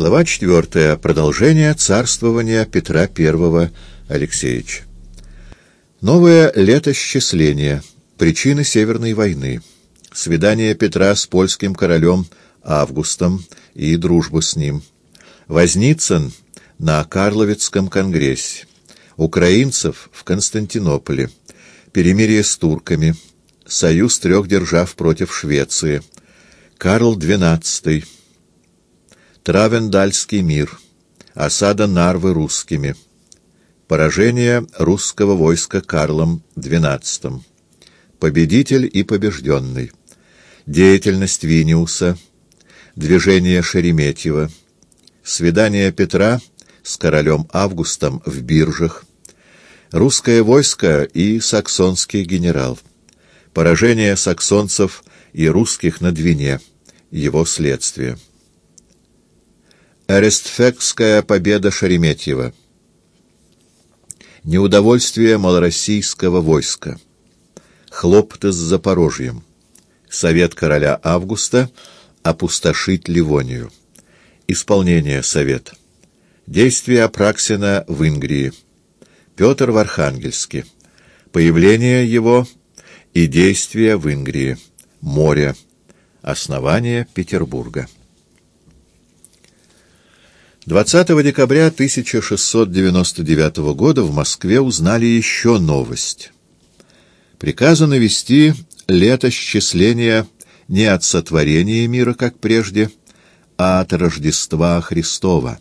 Глава 4. Продолжение царствования Петра I Алексеевича. Новое летосчисление. Причины Северной войны. Свидание Петра с польским королем Августом и дружба с ним. Возницын на Карловицком конгрессе. Украинцев в Константинополе. Перемирие с турками. Союз трех держав против Швеции. Карл XII. Травендальский мир. Осада Нарвы русскими. Поражение русского войска Карлом XII. Победитель и побежденный. Деятельность Виниуса. Движение Шереметьева. Свидание Петра с королем Августом в Биржах. Русское войско и саксонский генерал. Поражение саксонцев и русских на Двине. Его следствие. Арестфекская победа Шереметьева. Неудовольствие малороссийского войска. Хлопоты с Запорожьем. Совет короля Августа опустошить Ливонию. Исполнение совета. Действия Апраксина в Ингрии. Петр в Архангельске. Появление его и действия в Ингрии. Море. Основание Петербурга. 20 декабря 1699 года в Москве узнали еще новость. Приказано вести летосчисление не от сотворения мира, как прежде, а от Рождества Христова,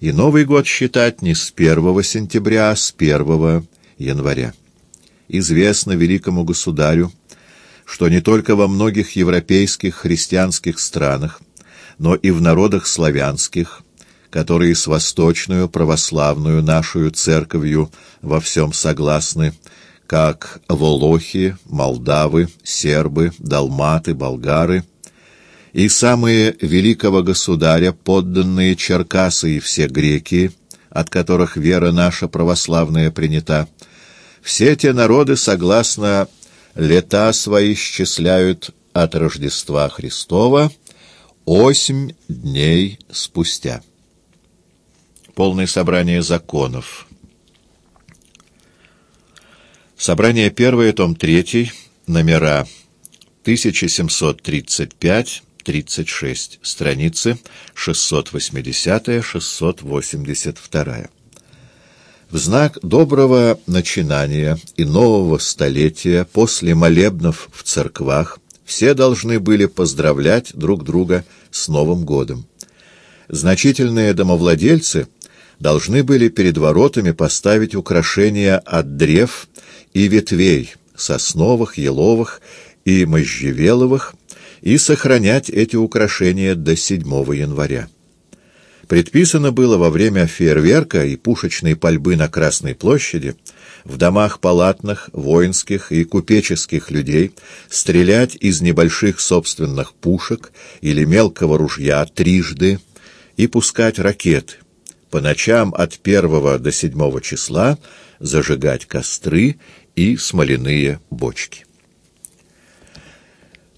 и Новый год считать не с 1 сентября, а с 1 января. Известно великому государю, что не только во многих европейских христианских странах, но и в народах славянских, которые с восточную православную нашу церковью во всем согласны, как волохи, молдавы, сербы, далматы, болгары, и самые великого государя, подданные черкасы и все греки, от которых вера наша православная принята, все те народы, согласно лета свои счисляют от Рождества Христова осемь дней спустя. Полное собрание законов. Собрание первое, том третий, номера 1735-36, страницы 680-682 в знак доброго начинания и нового столетия после молебнов в церквах все должны были поздравлять друг друга с Новым годом. Значительные домовладельцы должны были перед воротами поставить украшения от древ и ветвей, сосновых, еловых и можжевеловых, и сохранять эти украшения до 7 января. Предписано было во время фейерверка и пушечной пальбы на Красной площади в домах палатных, воинских и купеческих людей стрелять из небольших собственных пушек или мелкого ружья трижды и пускать ракеты. По ночам от первого до седьмого числа зажигать костры и смоляные бочки.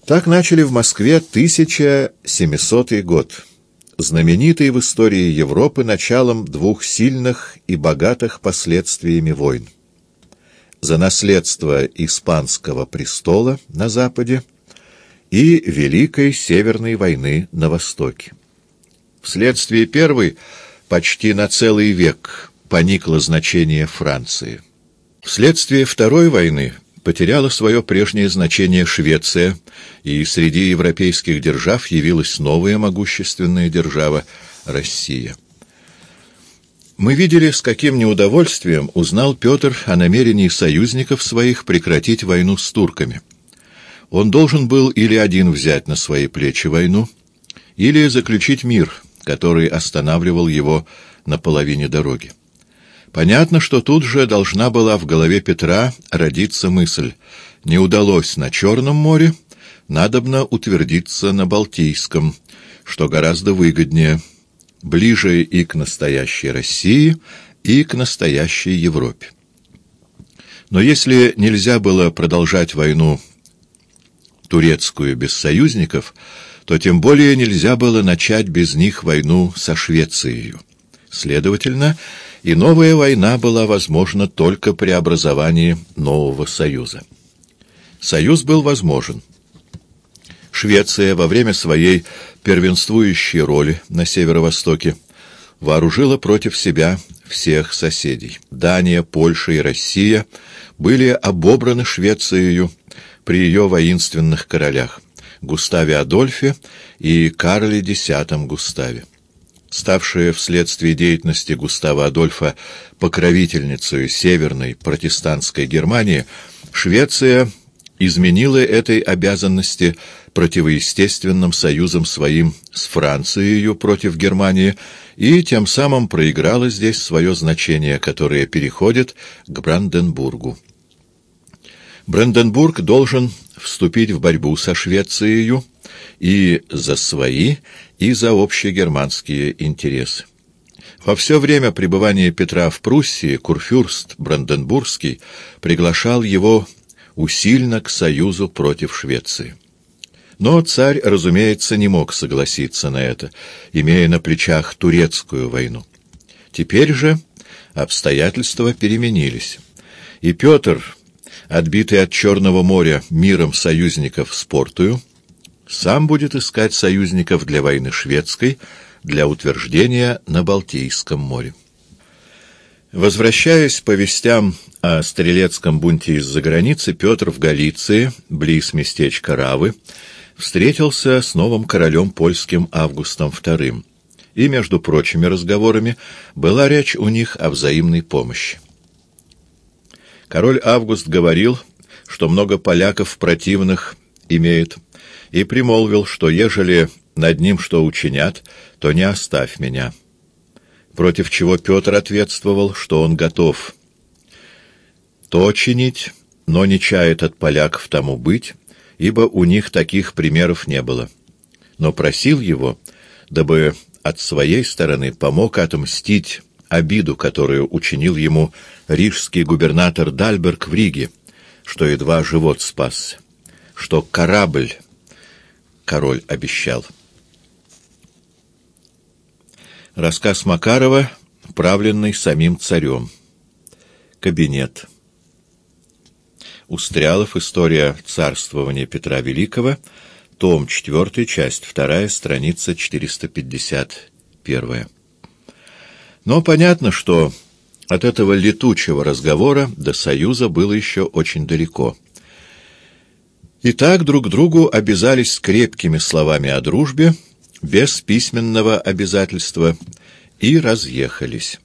Так начали в Москве 1700 год знаменитый в истории Европы началом двух сильных и богатых последствиями войн. За наследство испанского престола на западе и Великой Северной войны на востоке. Вследствие первой почти на целый век поникло значение Франции. Вследствие Второй войны потеряла свое прежнее значение Швеция, и среди европейских держав явилась новая могущественная держава — Россия. Мы видели, с каким неудовольствием узнал Петр о намерении союзников своих прекратить войну с турками. Он должен был или один взять на свои плечи войну, или заключить мир, который останавливал его на половине дороги. Понятно, что тут же должна была в голове Петра родиться мысль. Не удалось на Черном море, надобно утвердиться на Балтийском, что гораздо выгоднее, ближе и к настоящей России, и к настоящей Европе. Но если нельзя было продолжать войну турецкую без союзников, то тем более нельзя было начать без них войну со Швецией. Следовательно, и новая война была возможна только при образовании нового союза. Союз был возможен. Швеция во время своей первенствующей роли на северо-востоке вооружила против себя всех соседей. Дания, Польша и Россия были обобраны Швецией при ее воинственных королях Густаве Адольфе и Карле X Густаве. Ставшая вследствие деятельности Густава Адольфа покровительницей Северной протестантской Германии, Швеция изменила этой обязанности противоестественным союзом своим с Францией против Германии и тем самым проиграла здесь свое значение, которое переходит к Бранденбургу. Бранденбург должен вступить в борьбу со Швецией и за свои, и за общегерманские интересы. Во все время пребывания Петра в Пруссии Курфюрст Бранденбургский приглашал его усильно к союзу против Швеции. Но царь, разумеется, не мог согласиться на это, имея на плечах турецкую войну. Теперь же обстоятельства переменились, и Петр, отбитый от Черного моря миром союзников с Портую, сам будет искать союзников для войны шведской, для утверждения на Балтийском море. Возвращаясь по вестям о стрелецком бунте из-за границы, Петр в Галиции, близ местечка Равы, встретился с новым королем польским Августом II, и, между прочими разговорами, была речь у них о взаимной помощи. Король Август говорил, что много поляков противных имеет, и примолвил, что ежели над ним что учинят, то не оставь меня. Против чего Петр ответствовал, что он готов то чинить, но не чает от поляков тому быть, ибо у них таких примеров не было. Но просил его, дабы от своей стороны помог отомстить обиду, которую учинил ему рижский губернатор Дальберг в Риге, что едва живот спасся, что корабль король обещал. Рассказ Макарова, правленный самим царем. Кабинет. Устрялов. История царствования Петра Великого. Том 4, часть 2, страница 451. Но понятно, что от этого летучего разговора до союза было еще очень далеко. И так друг другу обязались крепкими словами о дружбе, без письменного обязательства, и разъехались.